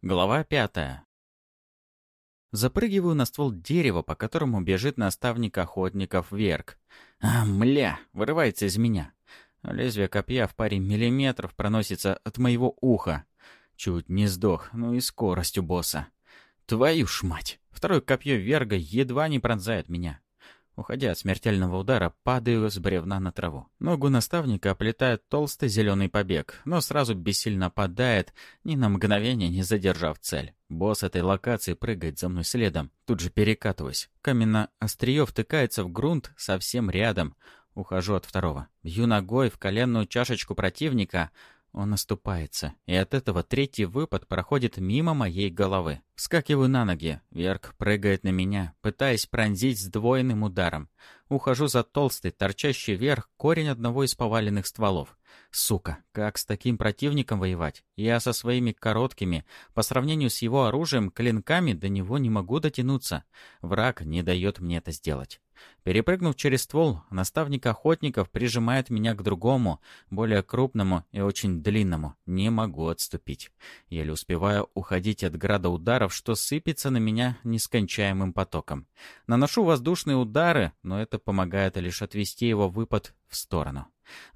Глава пятая. Запрыгиваю на ствол дерева, по которому бежит наставник охотников Верк. А, мля, вырывается из меня. Лезвие копья в паре миллиметров проносится от моего уха. Чуть не сдох, ну и скорость у босса. Твою ж мать! Второе копье Верга едва не пронзает меня. Уходя от смертельного удара, падаю с бревна на траву. Ногу наставника оплетает толстый зеленый побег, но сразу бессильно падает, ни на мгновение не задержав цель. Босс этой локации прыгает за мной следом. Тут же перекатываюсь. Каменно острие втыкается в грунт совсем рядом. Ухожу от второго. Бью ногой в коленную чашечку противника, он оступается, и от этого третий выпад проходит мимо моей головы. Вскакиваю на ноги. Верк прыгает на меня, пытаясь пронзить сдвоенным ударом. Ухожу за толстый, торчащий вверх корень одного из поваленных стволов. Сука, как с таким противником воевать? Я со своими короткими, по сравнению с его оружием, клинками до него не могу дотянуться. Враг не дает мне это сделать. Перепрыгнув через ствол, наставник охотников прижимает меня к другому, более крупному и очень длинному. Не могу отступить. Еле успеваю уходить от града ударов, что сыпется на меня нескончаемым потоком. Наношу воздушные удары, но это помогает лишь отвести его выпад в сторону.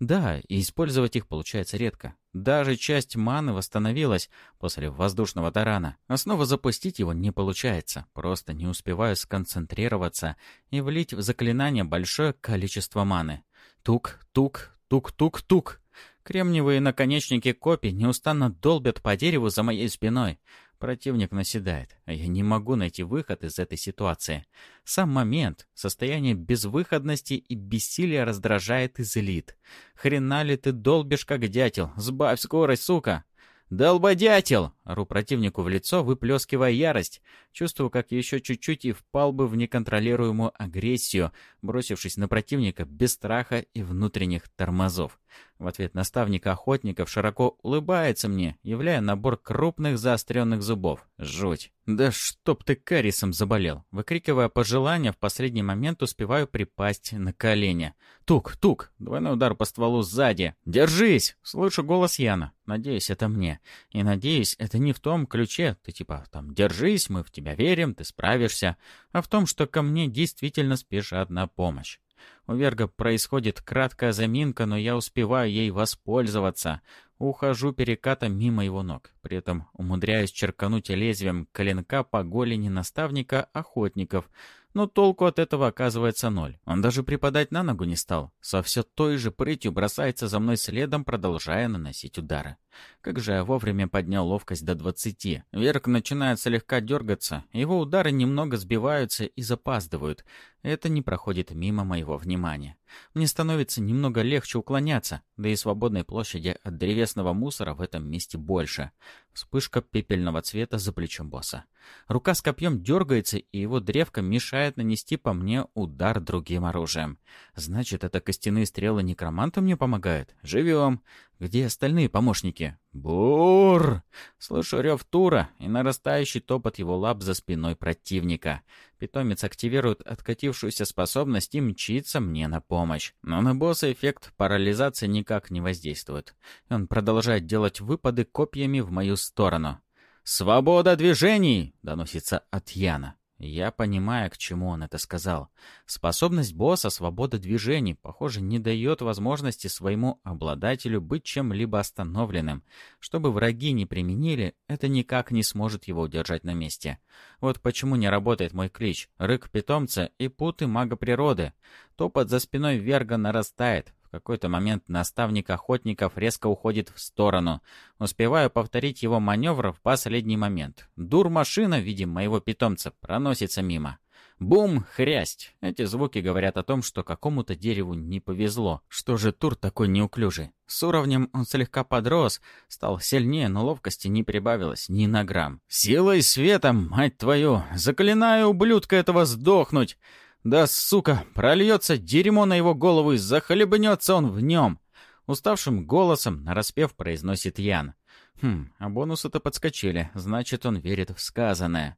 Да, и использовать их получается редко. Даже часть маны восстановилась после воздушного тарана. А снова запустить его не получается. Просто не успеваю сконцентрироваться и влить в заклинание большое количество маны. Тук, тук, тук-тук-тук. Кремниевые наконечники копий неустанно долбят по дереву за моей спиной. Противник наседает, а я не могу найти выход из этой ситуации. Сам момент, состояние безвыходности и бессилия раздражает и злит. Хрена ли ты долбишь, как дятел? Сбавь скорость, сука! «Долбодятел!» — ору противнику в лицо, выплескивая ярость. Чувствую, как еще чуть-чуть и впал бы в неконтролируемую агрессию, бросившись на противника без страха и внутренних тормозов. В ответ наставник охотников широко улыбается мне, являя набор крупных заостренных зубов. Жуть. «Да чтоб ты карисом заболел!» Выкрикивая пожелания, в последний момент успеваю припасть на колени. «Тук, тук!» Двойной удар по стволу сзади. «Держись!» Слышу голос Яна. Надеюсь, это мне. И надеюсь, это не в том ключе. Ты типа там «держись, мы в тебя верим, ты справишься», а в том, что ко мне действительно спешат на помощь. У Верга происходит краткая заминка, но я успеваю ей воспользоваться. Ухожу перекатом мимо его ног. При этом умудряюсь черкануть лезвием коленка по голени наставника охотников. Но толку от этого оказывается ноль. Он даже припадать на ногу не стал. Со все той же прытью бросается за мной следом, продолжая наносить удары. Как же я вовремя поднял ловкость до двадцати. Верк начинает слегка дергаться, его удары немного сбиваются и запаздывают. Это не проходит мимо моего внимания. Мне становится немного легче уклоняться, да и свободной площади от древесного мусора в этом месте больше. Вспышка пепельного цвета за плечом босса. Рука с копьем дергается, и его древко мешает нанести по мне удар другим оружием. Значит, это костяные стрелы некроманта мне помогают? Живем. Где остальные помощники? Бур! Слышу рев Тура и нарастающий топот его лап за спиной противника. Питомец активирует откатившуюся способность и мчится мне на помощь. Но на босса эффект парализации никак не воздействует. Он продолжает делать выпады копьями в мою сторону. «Свобода движений!» — доносится от Яна. Я понимаю, к чему он это сказал. Способность босса свободы движений, похоже, не дает возможности своему обладателю быть чем-либо остановленным. Чтобы враги не применили, это никак не сможет его удержать на месте. Вот почему не работает мой клич. Рык питомца и путы мага природы. Топот за спиной Верга нарастает какой-то момент наставник охотников резко уходит в сторону. Успеваю повторить его маневр в последний момент. Дур-машина, видим моего питомца, проносится мимо. Бум, хрясть. Эти звуки говорят о том, что какому-то дереву не повезло. Что же Тур такой неуклюжий? С уровнем он слегка подрос, стал сильнее, но ловкости не прибавилось ни на грамм. «Силой света, мать твою! Заклинаю ублюдка этого сдохнуть!» Да, сука, прольется дерьмо на его голову и захлебнется он в нем. Уставшим голосом, нараспев, произносит Ян. Хм, а бонусы-то подскочили, значит, он верит в сказанное.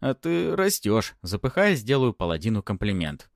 А ты растешь. Запыхаясь, делаю паладину комплимент.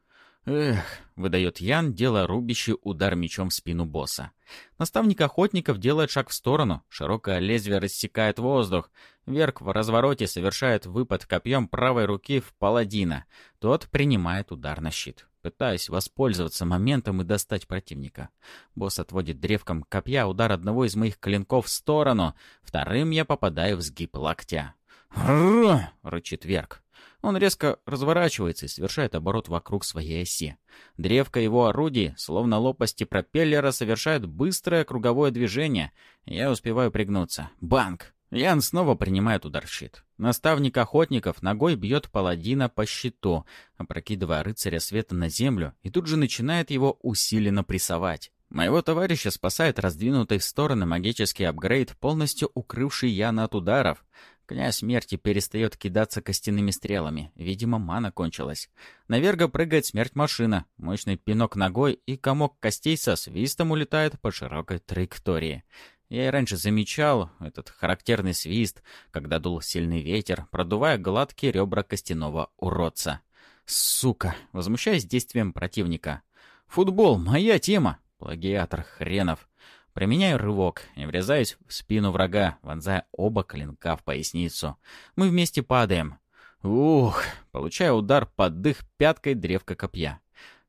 «Эх», — выдает Ян, делая рубящий удар мечом в спину босса. Наставник охотников делает шаг в сторону, широкое лезвие рассекает воздух. Верк в развороте совершает выпад копьем правой руки в паладина. Тот принимает удар на щит. Пытаюсь воспользоваться моментом и достать противника. Босс отводит древком копья удар одного из моих клинков в сторону. Вторым я попадаю в сгиб локтя. «Рррр!» — рычит Верк. Он резко разворачивается и совершает оборот вокруг своей оси. Древко его орудий, словно лопасти пропеллера, совершает быстрое круговое движение. Я успеваю пригнуться. Банк! Ян снова принимает удар в щит. Наставник охотников ногой бьет паладина по щиту, опрокидывая рыцаря света на землю, и тут же начинает его усиленно прессовать. Моего товарища спасает раздвинутый в стороны магический апгрейд, полностью укрывший Яна от ударов. Князь смерти перестает кидаться костяными стрелами. Видимо, мана кончилась. На Верга прыгает смерть-машина. Мощный пинок ногой, и комок костей со свистом улетает по широкой траектории. Я и раньше замечал этот характерный свист, когда дул сильный ветер, продувая гладкие ребра костяного уродца. Сука! Возмущаясь действием противника. «Футбол — моя тема!» Плагиатор хренов. Применяю рывок и врезаюсь в спину врага, вонзая оба клинка в поясницу. Мы вместе падаем. Ух, получаю удар под дых пяткой древка копья.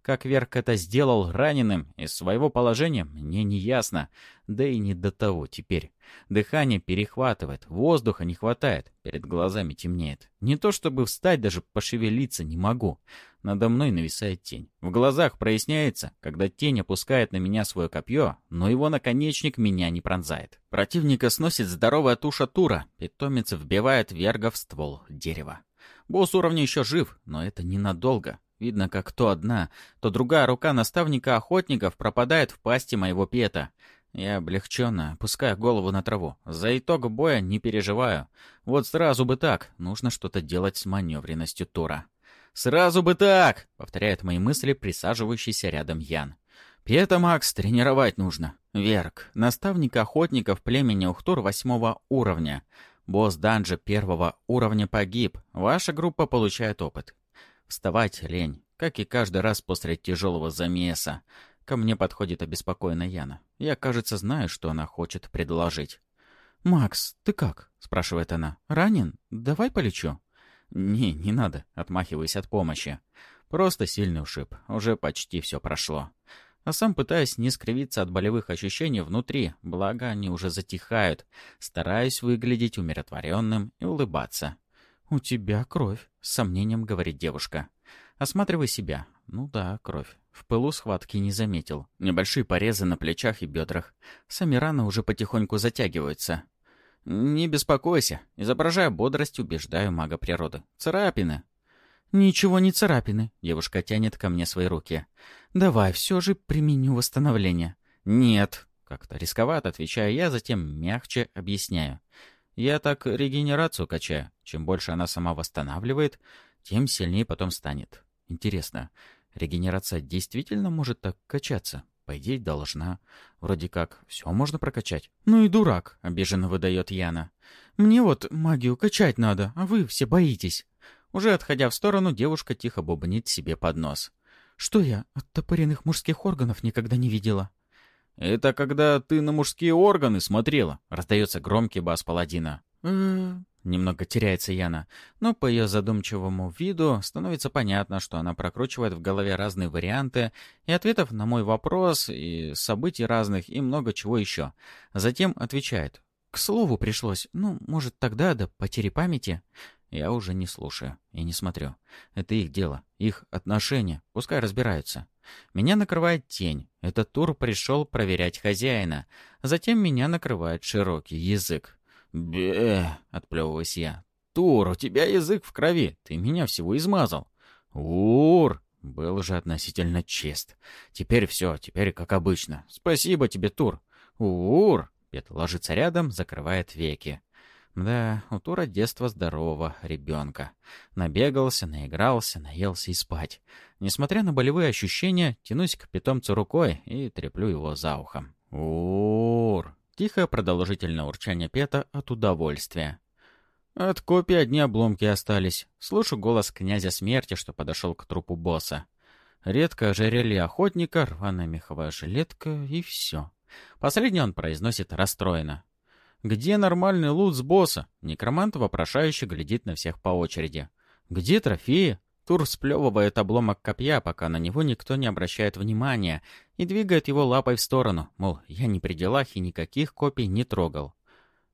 Как Верк это сделал раненым, из своего положения мне не ясно. Да и не до того теперь. Дыхание перехватывает, воздуха не хватает, перед глазами темнеет. Не то чтобы встать, даже пошевелиться не могу. Надо мной нависает тень. В глазах проясняется, когда тень опускает на меня свое копье, но его наконечник меня не пронзает. Противника сносит здоровая туша тура, питомец вбивает верга в ствол дерева. Босс уровня еще жив, но это ненадолго. Видно, как то одна, то другая рука наставника охотников пропадает в пасти моего пета. Я облегченно опускаю голову на траву. За итог боя не переживаю. Вот сразу бы так. Нужно что-то делать с маневренностью Тура. «Сразу бы так!» — повторяет мои мысли присаживающийся рядом Ян. «Пета, Макс, тренировать нужно. Верк, наставник охотников племени Ухтур восьмого уровня. Босс данжа первого уровня погиб. Ваша группа получает опыт. Вставать лень, как и каждый раз после тяжелого замеса. Ко мне подходит обеспокоенная Яна. Я, кажется, знаю, что она хочет предложить. «Макс, ты как?» — спрашивает она. «Ранен? Давай полечу». «Не, не надо», — отмахиваюсь от помощи. «Просто сильный ушиб. Уже почти все прошло». А сам пытаюсь не скривиться от болевых ощущений внутри, благо они уже затихают. Стараюсь выглядеть умиротворенным и улыбаться. «У тебя кровь», — с сомнением говорит девушка. Осматривай себя. Ну да, кровь. В пылу схватки не заметил. Небольшие порезы на плечах и бедрах. Сами раны уже потихоньку затягиваются. «Не беспокойся. Изображая бодрость, убеждаю мага природы. Царапины». «Ничего не царапины», — девушка тянет ко мне свои руки. «Давай, все же применю восстановление». «Нет». Как-то рисковато, отвечаю я, затем мягче объясняю. Я так регенерацию качаю. Чем больше она сама восстанавливает, тем сильнее потом станет. Интересно, регенерация действительно может так качаться? По идее, должна. Вроде как, все можно прокачать. «Ну и дурак», — обиженно выдает Яна. «Мне вот магию качать надо, а вы все боитесь». Уже отходя в сторону, девушка тихо бубнит себе под нос. «Что я, оттопыренных мужских органов никогда не видела?» «Это когда ты на мужские органы смотрела», — раздается громкий бас паладина. Немного теряется Яна, но по ее задумчивому виду становится понятно, что она прокручивает в голове разные варианты и ответов на мой вопрос, и событий разных, и много чего еще. Затем отвечает. «К слову пришлось. Ну, может, тогда до потери памяти?» Я уже не слушаю и не смотрю. Это их дело, их отношения, пускай разбираются. Меня накрывает тень. Этот тур пришел проверять хозяина. Затем меня накрывает широкий язык. «Бе!» — отплевываюсь я. «Тур, у тебя язык в крови. Ты меня всего измазал». «Ур!» — был же относительно чест. «Теперь все, теперь как обычно. Спасибо тебе, Тур». «Ур!» — Пет ложится рядом, закрывает веки. Да, у Тура детство здорового ребенка. Набегался, наигрался, наелся и спать. Несмотря на болевые ощущения, тянусь к питомцу рукой и треплю его за ухом. Ур! Тихое продолжительное урчание Пета от удовольствия. От копии одни обломки остались. Слышу голос князя смерти, что подошел к трупу босса. Редко ожерелье охотника, рваная меховая жилетка и все. Последний он произносит расстроенно. «Где нормальный лут с босса?» Некромант вопрошающе глядит на всех по очереди. «Где трофеи?» Тур сплевывает обломок копья, пока на него никто не обращает внимания, и двигает его лапой в сторону, мол, я не при делах и никаких копий не трогал.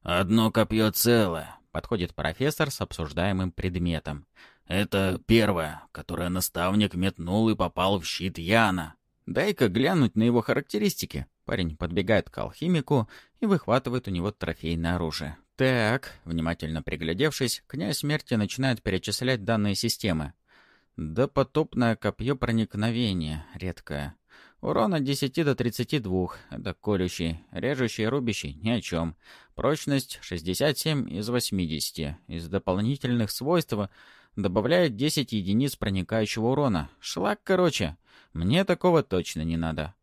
«Одно копье целое», — подходит профессор с обсуждаемым предметом. «Это первое, которое наставник метнул и попал в щит Яна. Дай-ка глянуть на его характеристики». Парень подбегает к алхимику и выхватывает у него трофейное оружие. Так, внимательно приглядевшись, князь смерти начинает перечислять данные системы. Да потопное копье проникновения, редкое. Урон от 10 до 32, это колющий, режущий рубящий, ни о чем. Прочность 67 из 80. Из дополнительных свойств добавляет 10 единиц проникающего урона. Шлак, короче. Мне такого точно не надо.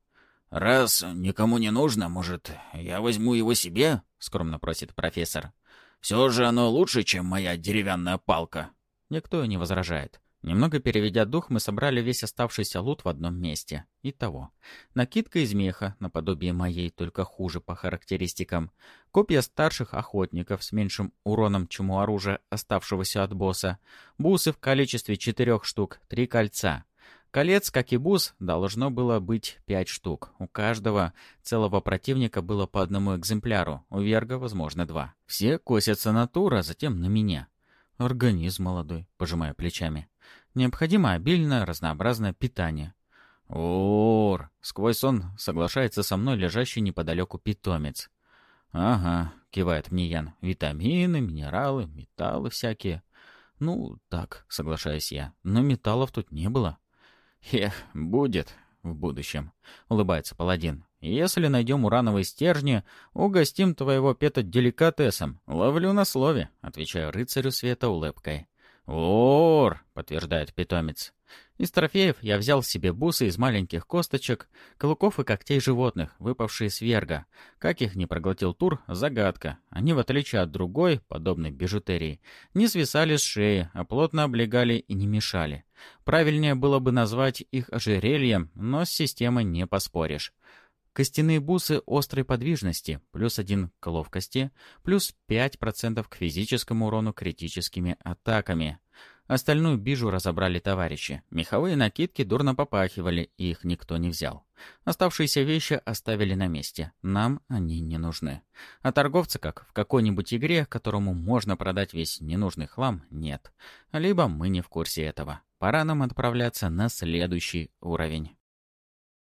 «Раз никому не нужно, может, я возьму его себе?» — скромно просит профессор. «Все же оно лучше, чем моя деревянная палка». Никто не возражает. Немного переведя дух, мы собрали весь оставшийся лут в одном месте. Итого. Накидка из меха, наподобие моей, только хуже по характеристикам. Копья старших охотников с меньшим уроном, чем у оружия, оставшегося от босса. Бусы в количестве четырех штук, три кольца. Колец, как и бус, должно было быть пять штук. У каждого целого противника было по одному экземпляру, у Верга, возможно, два. Все косятся на Тура, затем на меня. Организм молодой, пожимая плечами. Необходимо обильное, разнообразное питание. Ур! Сквозь сон соглашается со мной лежащий неподалеку питомец. Ага, кивает мне Ян. Витамины, минералы, металлы всякие. Ну, так, соглашаюсь я. Но металлов тут не было. Эх, будет в будущем, улыбается паладин. Если найдем урановые стержни, угостим твоего пета деликатесом. Ловлю на слове, отвечаю рыцарю света улыбкой. «Ор!» — подтверждает питомец. Из трофеев я взял себе бусы из маленьких косточек, клыков и когтей животных, выпавшие с верга. Как их не проглотил Тур — загадка. Они, в отличие от другой, подобной бижутерии, не свисали с шеи, а плотно облегали и не мешали. Правильнее было бы назвать их ожерельем, но с системой не поспоришь. Костяные бусы острой подвижности, плюс один к ловкости, плюс 5% к физическому урону критическими атаками. Остальную бижу разобрали товарищи. Меховые накидки дурно попахивали, и их никто не взял. Оставшиеся вещи оставили на месте. Нам они не нужны. А торговца, как в какой-нибудь игре, которому можно продать весь ненужный хлам, нет. Либо мы не в курсе этого. Пора нам отправляться на следующий уровень.